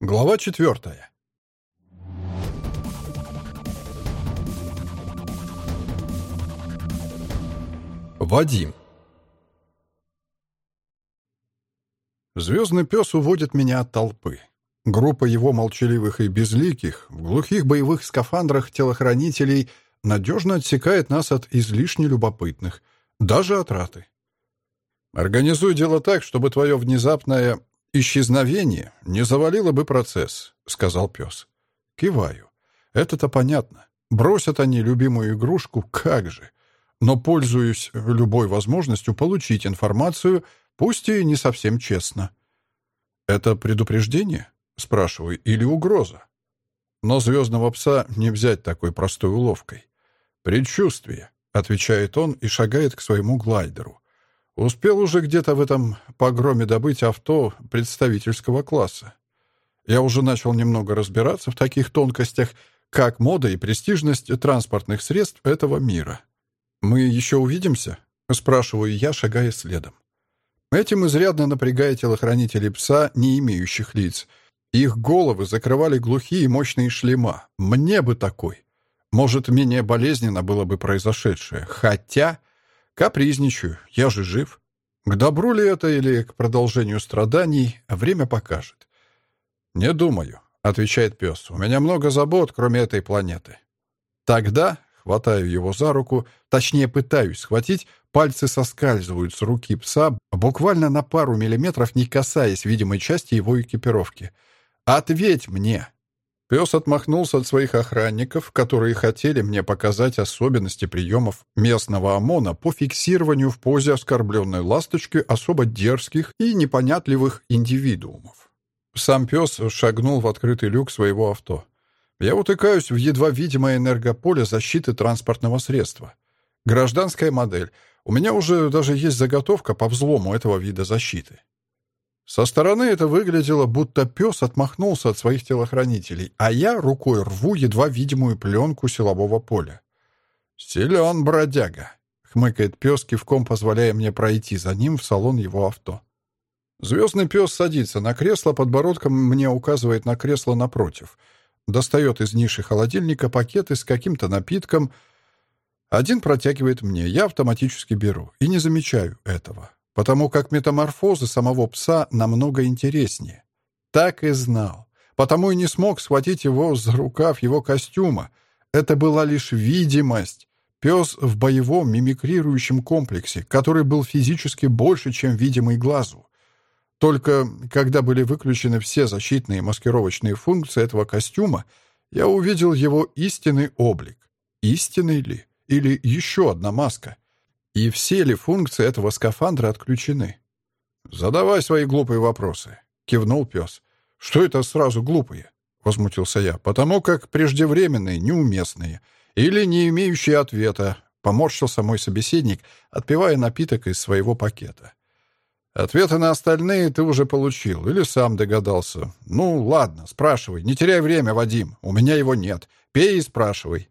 Глава четвертая. Вадим. Звездный пес уводит меня от толпы. Группа его молчаливых и безликих, в глухих боевых скафандрах телохранителей надежно отсекает нас от излишне любопытных, даже от раты. Организуй дело так, чтобы твое внезапное «Исчезновение не завалило бы процесс», — сказал пес. Киваю. Это-то понятно. Бросят они любимую игрушку, как же. Но пользуюсь любой возможностью получить информацию, пусть и не совсем честно. «Это предупреждение?» — спрашиваю. «Или угроза?» Но звездного пса не взять такой простой уловкой. «Предчувствие», — отвечает он и шагает к своему глайдеру. Успел уже где-то в этом погроме добыть авто представительского класса. Я уже начал немного разбираться в таких тонкостях, как мода и престижность транспортных средств этого мира. «Мы еще увидимся?» — спрашиваю я, шагая следом. Этим изрядно напрягая телохранителей пса, не имеющих лиц. Их головы закрывали глухие и мощные шлема. Мне бы такой. Может, менее болезненно было бы произошедшее. Хотя Капризничаю, я же жив. К добру ли это или к продолжению страданий, время покажет. «Не думаю», — отвечает пес. «У меня много забот, кроме этой планеты». Тогда хватаю его за руку, точнее пытаюсь схватить, пальцы соскальзывают с руки пса, буквально на пару миллиметров, не касаясь видимой части его экипировки. «Ответь мне!» Пес отмахнулся от своих охранников, которые хотели мне показать особенности приемов местного ОМОНа по фиксированию в позе оскорбленной ласточки особо дерзких и непонятливых индивидуумов. Сам пес шагнул в открытый люк своего авто. Я утыкаюсь в едва видимое энергополе защиты транспортного средства. Гражданская модель. У меня уже даже есть заготовка по взлому этого вида защиты. Со стороны это выглядело, будто пес отмахнулся от своих телохранителей, а я рукой рву едва видимую пленку силового поля. «Силен бродяга», — хмыкает пес, кивком позволяя мне пройти за ним в салон его авто. Звездный пес садится на кресло, подбородком мне указывает на кресло напротив. Достает из ниши холодильника пакеты с каким-то напитком. Один протягивает мне, я автоматически беру и не замечаю этого потому как метаморфозы самого пса намного интереснее. Так и знал. Потому и не смог схватить его за рукав его костюма. Это была лишь видимость. Пес в боевом мимикрирующем комплексе, который был физически больше, чем видимый глазу. Только когда были выключены все защитные маскировочные функции этого костюма, я увидел его истинный облик. Истинный ли? Или еще одна маска — и все ли функции этого скафандра отключены? «Задавай свои глупые вопросы», — кивнул пес. «Что это сразу глупые?» — возмутился я. «Потому как преждевременные, неуместные или не имеющие ответа», — поморщился мой собеседник, отпивая напиток из своего пакета. «Ответы на остальные ты уже получил или сам догадался. Ну, ладно, спрашивай. Не теряй время, Вадим. У меня его нет. Пей и спрашивай».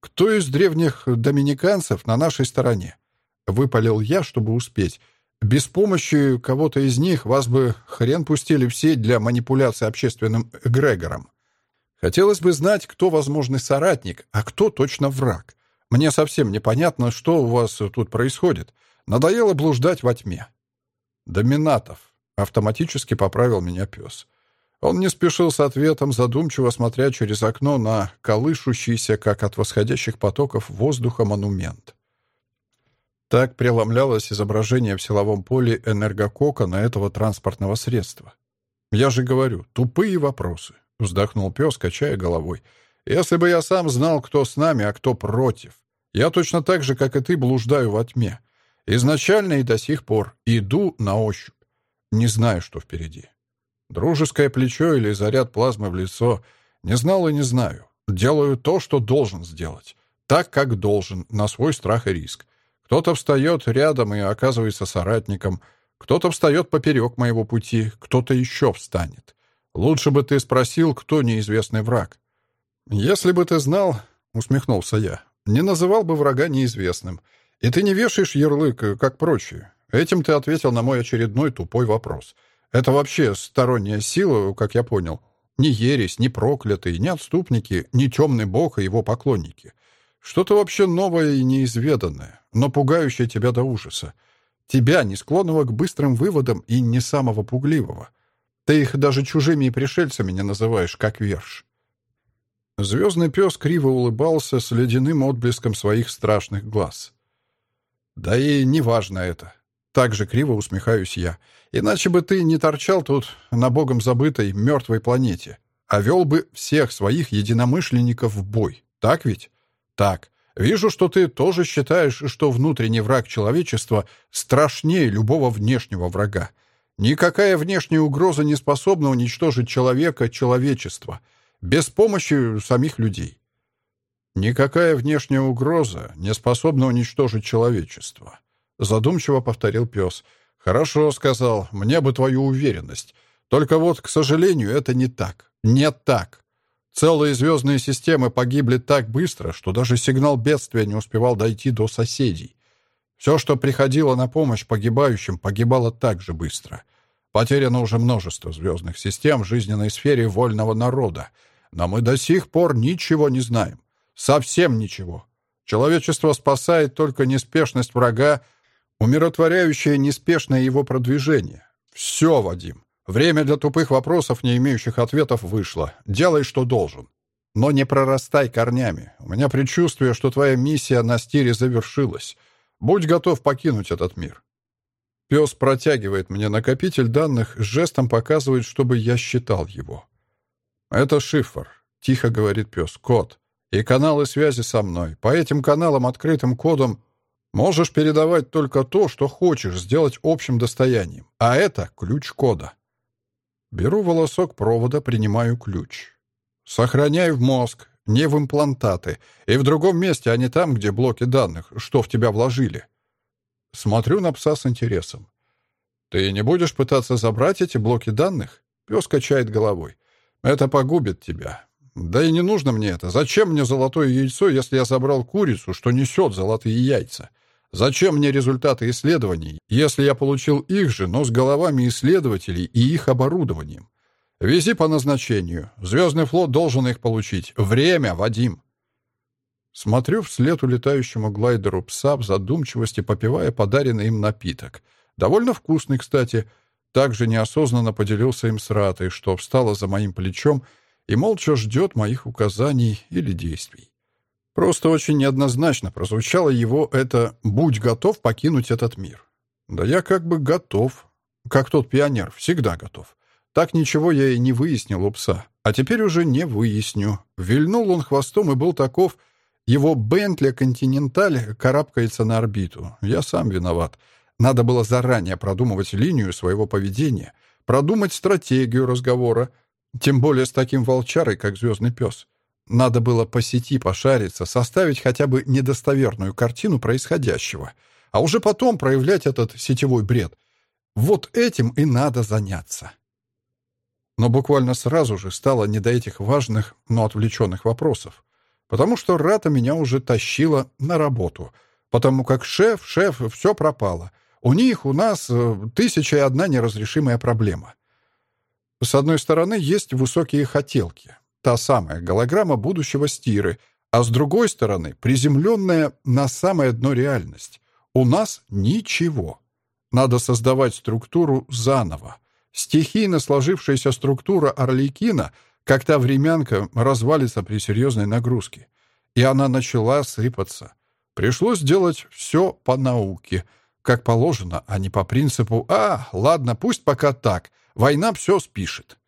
«Кто из древних доминиканцев на нашей стороне?» Выпалил я, чтобы успеть. Без помощи кого-то из них вас бы хрен пустили в сеть для манипуляции общественным эгрегором. Хотелось бы знать, кто возможный соратник, а кто точно враг. Мне совсем непонятно, что у вас тут происходит. Надоело блуждать во тьме. Доминатов. Автоматически поправил меня пес. Он не спешил с ответом, задумчиво смотря через окно на колышущийся, как от восходящих потоков воздуха, монумент. Так преломлялось изображение в силовом поле энергококона этого транспортного средства. «Я же говорю, тупые вопросы», — вздохнул пес, качая головой. «Если бы я сам знал, кто с нами, а кто против. Я точно так же, как и ты, блуждаю во тьме. Изначально и до сих пор иду на ощупь. Не знаю, что впереди. Дружеское плечо или заряд плазмы в лицо. Не знал и не знаю. Делаю то, что должен сделать. Так, как должен, на свой страх и риск. Кто-то встает рядом и оказывается соратником, кто-то встает поперек моего пути, кто-то еще встанет. Лучше бы ты спросил, кто неизвестный враг. Если бы ты знал, — усмехнулся я, — не называл бы врага неизвестным. И ты не вешаешь ярлык, как прочие. Этим ты ответил на мой очередной тупой вопрос. Это вообще сторонняя сила, как я понял. Ни ересь, ни проклятые, ни отступники, ни темный бог и его поклонники. Что-то вообще новое и неизведанное, но пугающее тебя до ужаса. Тебя, не склонного к быстрым выводам и не самого пугливого. Ты их даже чужими и пришельцами не называешь, как верш. Звездный пес криво улыбался с ледяным отблеском своих страшных глаз. «Да и неважно это. Так же криво усмехаюсь я. Иначе бы ты не торчал тут на богом забытой мертвой планете, а вел бы всех своих единомышленников в бой. Так ведь? Так. Вижу, что ты тоже считаешь, что внутренний враг человечества страшнее любого внешнего врага. Никакая внешняя угроза не способна уничтожить человека, человечество, без помощи самих людей. Никакая внешняя угроза не способна уничтожить человечество. Задумчиво повторил пес. «Хорошо», — сказал, — «мне бы твою уверенность. Только вот, к сожалению, это не так. Не так. Целые звездные системы погибли так быстро, что даже сигнал бедствия не успевал дойти до соседей. Все, что приходило на помощь погибающим, погибало так же быстро. Потеряно уже множество звездных систем в жизненной сфере вольного народа. Но мы до сих пор ничего не знаем. Совсем ничего. Человечество спасает только неспешность врага, умиротворяющее неспешное его продвижение. Все, Вадим. Время для тупых вопросов, не имеющих ответов, вышло. Делай, что должен. Но не прорастай корнями. У меня предчувствие, что твоя миссия на стире завершилась. Будь готов покинуть этот мир. Пес протягивает мне накопитель данных, жестом показывает, чтобы я считал его. «Это шифр», — тихо говорит пес, — «код. И каналы связи со мной. По этим каналам открытым кодом можешь передавать только то, что хочешь сделать общим достоянием. А это ключ кода». Беру волосок провода, принимаю ключ. Сохраняю в мозг, не в имплантаты, и в другом месте, а не там, где блоки данных, что в тебя вложили. Смотрю на пса с интересом. «Ты не будешь пытаться забрать эти блоки данных?» Пес качает головой. «Это погубит тебя. Да и не нужно мне это. Зачем мне золотое яйцо, если я забрал курицу, что несет золотые яйца? Зачем мне результаты исследований, если я получил их же, но с головами исследователей и их оборудованием? Вези по назначению. Звездный флот должен их получить. Время, Вадим. Смотрю вслед улетающему глайдеру пса в задумчивости, попивая подаренный им напиток. Довольно вкусный, кстати. Также неосознанно поделился им с Ратой, что встала за моим плечом и молча ждет моих указаний или действий. Просто очень неоднозначно прозвучало его это «будь готов покинуть этот мир». Да я как бы готов. Как тот пионер, всегда готов. Так ничего я и не выяснил у пса. А теперь уже не выясню. Вильнул он хвостом и был таков. Его Бентли Континенталь карабкается на орбиту. Я сам виноват. Надо было заранее продумывать линию своего поведения, продумать стратегию разговора, тем более с таким волчарой, как звездный пес. Надо было по сети пошариться, составить хотя бы недостоверную картину происходящего, а уже потом проявлять этот сетевой бред. Вот этим и надо заняться. Но буквально сразу же стало не до этих важных, но отвлеченных вопросов. Потому что Рата меня уже тащила на работу. Потому как шеф, шеф, все пропало. У них, у нас э, тысяча и одна неразрешимая проблема. С одной стороны, есть высокие хотелки. Та самая голограмма будущего стиры. А с другой стороны, приземленная на самое дно реальность. У нас ничего. Надо создавать структуру заново. Стихийно сложившаяся структура Орликина, как та времянка, развалится при серьезной нагрузке. И она начала сыпаться. Пришлось делать все по науке, как положено, а не по принципу «А, ладно, пусть пока так, война все спишет».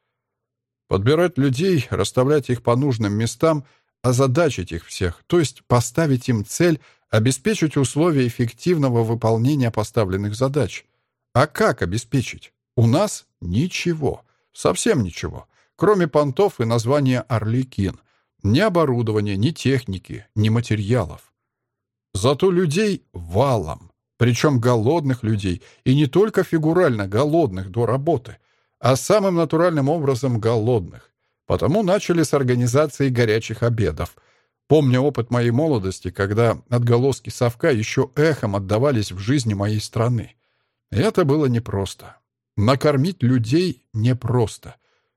Подбирать людей, расставлять их по нужным местам, озадачить их всех, то есть поставить им цель, обеспечить условия эффективного выполнения поставленных задач. А как обеспечить? У нас ничего, совсем ничего, кроме понтов и названия «Орликин». Ни оборудования, ни техники, ни материалов. Зато людей валом, причем голодных людей, и не только фигурально голодных до работы, а самым натуральным образом голодных. Потому начали с организации горячих обедов. Помню опыт моей молодости, когда отголоски совка еще эхом отдавались в жизни моей страны. Это было непросто. Накормить людей непросто.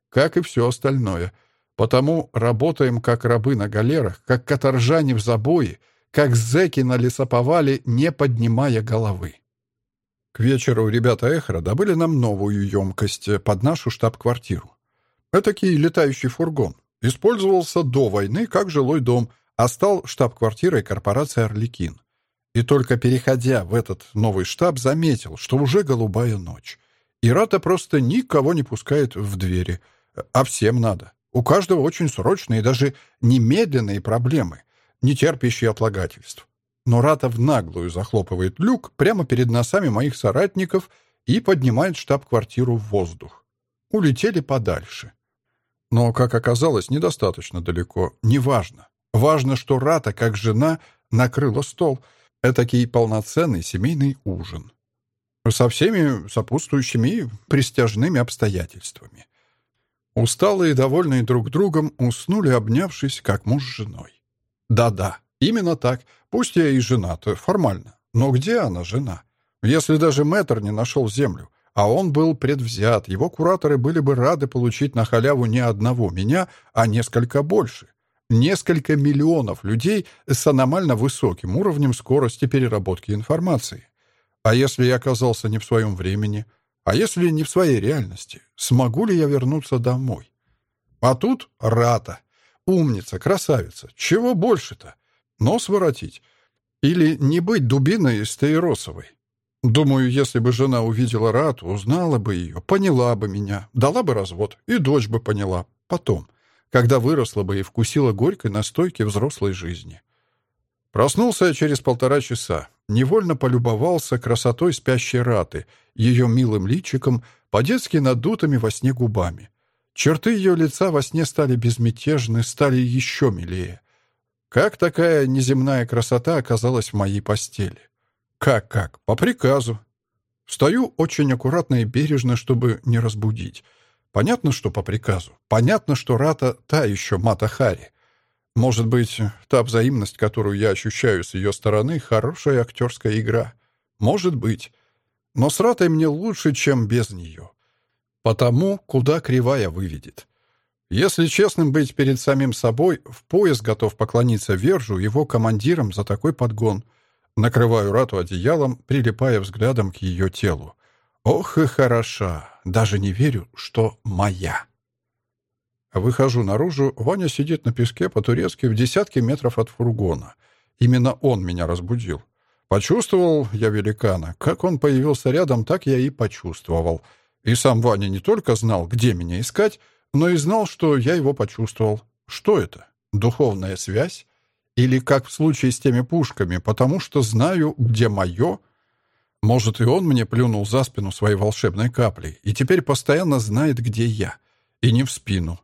как и все остальное. Потому работаем как рабы на галерах, как каторжане в забое, как зэки на лесоповале, не поднимая головы. К вечеру ребята Эхра добыли нам новую емкость под нашу штаб-квартиру. Этакий летающий фургон. Использовался до войны как жилой дом, а стал штаб-квартирой корпорации «Орликин». И только переходя в этот новый штаб, заметил, что уже голубая ночь. И Рата просто никого не пускает в двери. А всем надо. У каждого очень срочные даже немедленные проблемы, не терпящие отлагательств. Но Рата в наглую захлопывает люк прямо перед носами моих соратников и поднимает штаб-квартиру в воздух. Улетели подальше. Но, как оказалось, недостаточно далеко. Неважно. Важно, что Рата, как жена, накрыла стол — Этакий полноценный семейный ужин. Со всеми сопутствующими и пристяжными обстоятельствами. Усталые и довольные друг другом уснули, обнявшись, как муж с женой. Да-да, именно так. Пусть я и женат, формально. Но где она, жена? Если даже мэтр не нашел землю, а он был предвзят, его кураторы были бы рады получить на халяву не одного меня, а несколько больше несколько миллионов людей с аномально высоким уровнем скорости переработки информации. А если я оказался не в своем времени? А если не в своей реальности? Смогу ли я вернуться домой? А тут Рата. Умница, красавица. Чего больше-то? Нос воротить? Или не быть дубиной стаиросовой? Думаю, если бы жена увидела Рату, узнала бы ее, поняла бы меня, дала бы развод, и дочь бы поняла. Потом когда выросла бы и вкусила горькой настойки взрослой жизни. Проснулся я через полтора часа, невольно полюбовался красотой спящей раты, ее милым личиком, по-детски надутыми во сне губами. Черты ее лица во сне стали безмятежны, стали еще милее. Как такая неземная красота оказалась в моей постели? Как-как? По приказу. Встаю очень аккуратно и бережно, чтобы не разбудить. Понятно, что по приказу. Понятно, что Рата — та еще Мата Хари. Может быть, та взаимность, которую я ощущаю с ее стороны, хорошая актерская игра. Может быть. Но с Ратой мне лучше, чем без нее. Потому, куда кривая выведет. Если честным быть перед самим собой, в пояс готов поклониться Вержу, его командирам за такой подгон. Накрываю Рату одеялом, прилипая взглядом к ее телу. Ох и хороша! Даже не верю, что моя. Выхожу наружу, Ваня сидит на песке по-турецки в десятке метров от фургона. Именно он меня разбудил. Почувствовал я великана. Как он появился рядом, так я и почувствовал. И сам Ваня не только знал, где меня искать, но и знал, что я его почувствовал. Что это? Духовная связь? Или, как в случае с теми пушками, потому что знаю, где мое — может, и он мне плюнул за спину своей волшебной каплей и теперь постоянно знает, где я. И не в спину.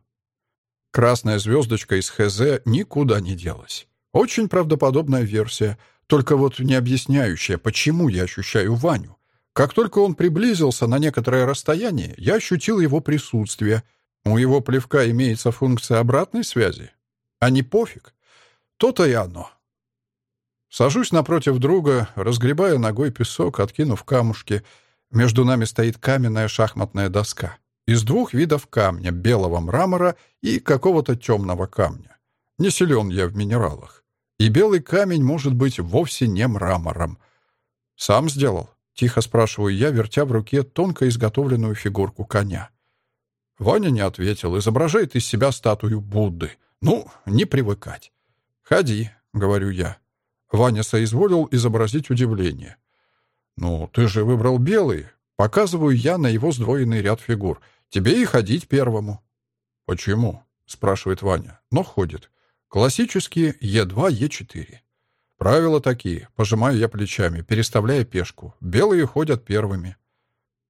Красная звездочка из ХЗ никуда не делась. Очень правдоподобная версия, только вот не объясняющая, почему я ощущаю Ваню. Как только он приблизился на некоторое расстояние, я ощутил его присутствие. У его плевка имеется функция обратной связи. А не пофиг. То-то и оно. Сажусь напротив друга, разгребая ногой песок, откинув камушки. Между нами стоит каменная шахматная доска. Из двух видов камня — белого мрамора и какого-то темного камня. Не силен я в минералах. И белый камень может быть вовсе не мрамором. «Сам сделал?» — тихо спрашиваю я, вертя в руке тонко изготовленную фигурку коня. Ваня не ответил, изображает из себя статую Будды. Ну, не привыкать. «Ходи», — говорю я. Ваня соизволил изобразить удивление. «Ну, ты же выбрал белый. Показываю я на его сдвоенный ряд фигур. Тебе и ходить первому». «Почему?» — спрашивает Ваня, но ходит. Классические Е2, Е4. Правила такие. Пожимаю я плечами, переставляя пешку. Белые ходят первыми.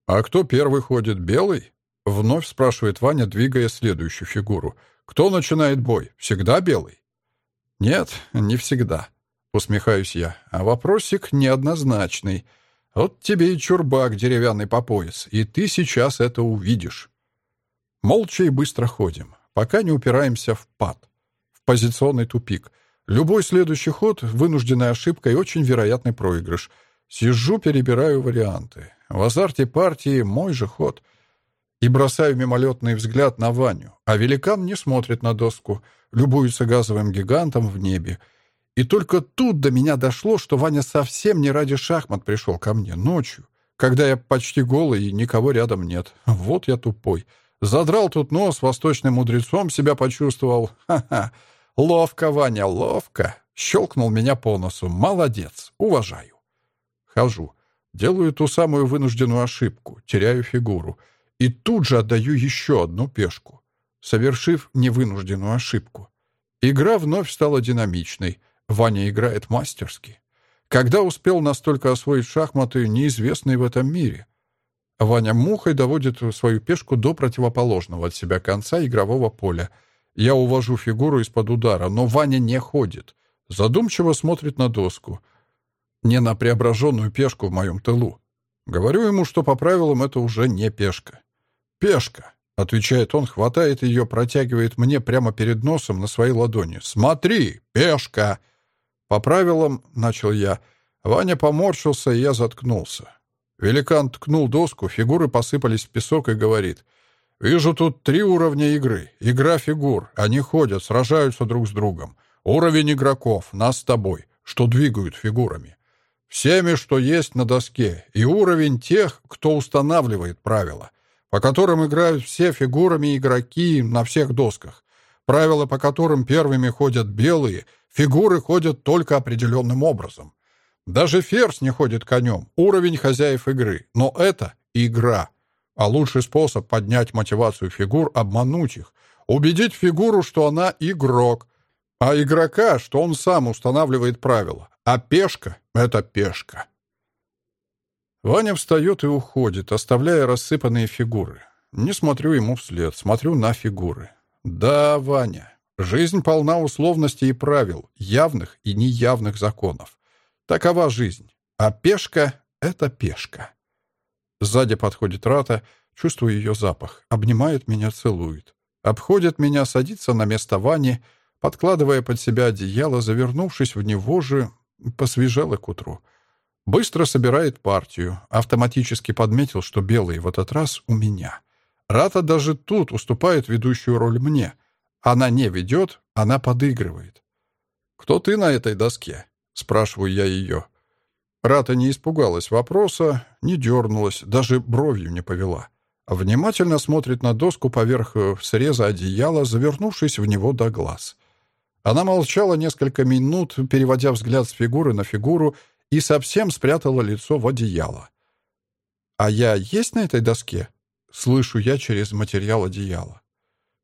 «А кто первый ходит? Белый?» Вновь спрашивает Ваня, двигая следующую фигуру. «Кто начинает бой? Всегда белый?» «Нет, не всегда», Усмехаюсь я. А вопросик неоднозначный. Вот тебе и чурбак деревянный по пояс, и ты сейчас это увидишь. Молча и быстро ходим, пока не упираемся в пад, в позиционный тупик. Любой следующий ход — вынужденная ошибка и очень вероятный проигрыш. Сижу, перебираю варианты. В азарте партии мой же ход. И бросаю мимолетный взгляд на Ваню, а великан не смотрит на доску, любуется газовым гигантом в небе. И только тут до меня дошло, что Ваня совсем не ради шахмат пришел ко мне ночью, когда я почти голый и никого рядом нет. Вот я тупой. Задрал тут нос, восточным мудрецом себя почувствовал. Ха-ха. Ловко, Ваня, ловко. Щелкнул меня по носу. Молодец. Уважаю. Хожу. Делаю ту самую вынужденную ошибку. Теряю фигуру. И тут же отдаю еще одну пешку, совершив невынужденную ошибку. Игра вновь стала динамичной. Ваня играет мастерски. Когда успел настолько освоить шахматы, неизвестный в этом мире? Ваня мухой доводит свою пешку до противоположного от себя конца игрового поля. Я увожу фигуру из-под удара, но Ваня не ходит. Задумчиво смотрит на доску. Не на преображенную пешку в моем тылу. Говорю ему, что по правилам это уже не пешка. «Пешка», — отвечает он, хватает ее, протягивает мне прямо перед носом на своей ладони. «Смотри, пешка!» По правилам, — начал я, — Ваня поморщился, и я заткнулся. Великан ткнул доску, фигуры посыпались в песок и говорит. «Вижу тут три уровня игры. Игра фигур. Они ходят, сражаются друг с другом. Уровень игроков, нас с тобой, что двигают фигурами. Всеми, что есть на доске. И уровень тех, кто устанавливает правила, по которым играют все фигурами игроки на всех досках. Правила, по которым первыми ходят белые, фигуры ходят только определенным образом. Даже ферзь не ходит конем. Уровень хозяев игры. Но это игра. А лучший способ поднять мотивацию фигур — обмануть их. Убедить фигуру, что она игрок. А игрока, что он сам устанавливает правила. А пешка — это пешка. Ваня встает и уходит, оставляя рассыпанные фигуры. Не смотрю ему вслед, смотрю на фигуры. Да, Ваня, жизнь полна условностей и правил, явных и неявных законов. Такова жизнь. А пешка — это пешка. Сзади подходит Рата, чувствую ее запах, обнимает меня, целует. Обходит меня, садится на место Вани, подкладывая под себя одеяло, завернувшись в него же, посвежела к утру. Быстро собирает партию, автоматически подметил, что белый в этот раз у меня. Рата даже тут уступает ведущую роль мне. Она не ведет, она подыгрывает. «Кто ты на этой доске?» — спрашиваю я ее. Рата не испугалась вопроса, не дернулась, даже бровью не повела. Внимательно смотрит на доску поверх э, среза одеяла, завернувшись в него до глаз. Она молчала несколько минут, переводя взгляд с фигуры на фигуру, и совсем спрятала лицо в одеяло. «А я есть на этой доске?» — слышу я через материал одеяла.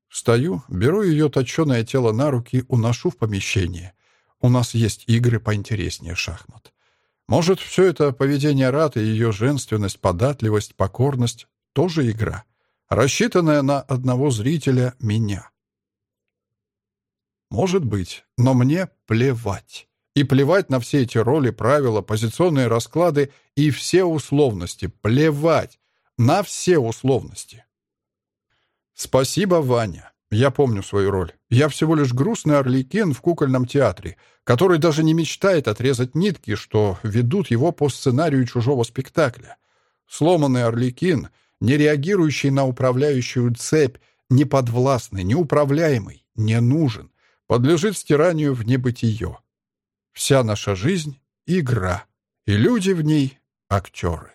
Встаю, беру ее точеное тело на руки, уношу в помещение. У нас есть игры поинтереснее шахмат. Может, все это поведение Раты, ее женственность, податливость, покорность — тоже игра, рассчитанная на одного зрителя — меня. Может быть, но мне плевать. И плевать на все эти роли, правила, позиционные расклады и все условности. Плевать на все условности. Спасибо, Ваня. Я помню свою роль. Я всего лишь грустный орликин в кукольном театре, который даже не мечтает отрезать нитки, что ведут его по сценарию чужого спектакля. Сломанный орликин, не реагирующий на управляющую цепь, неподвластный, неуправляемый, не нужен, подлежит стиранию в небытие. Вся наша жизнь — игра, и люди в ней — актеры.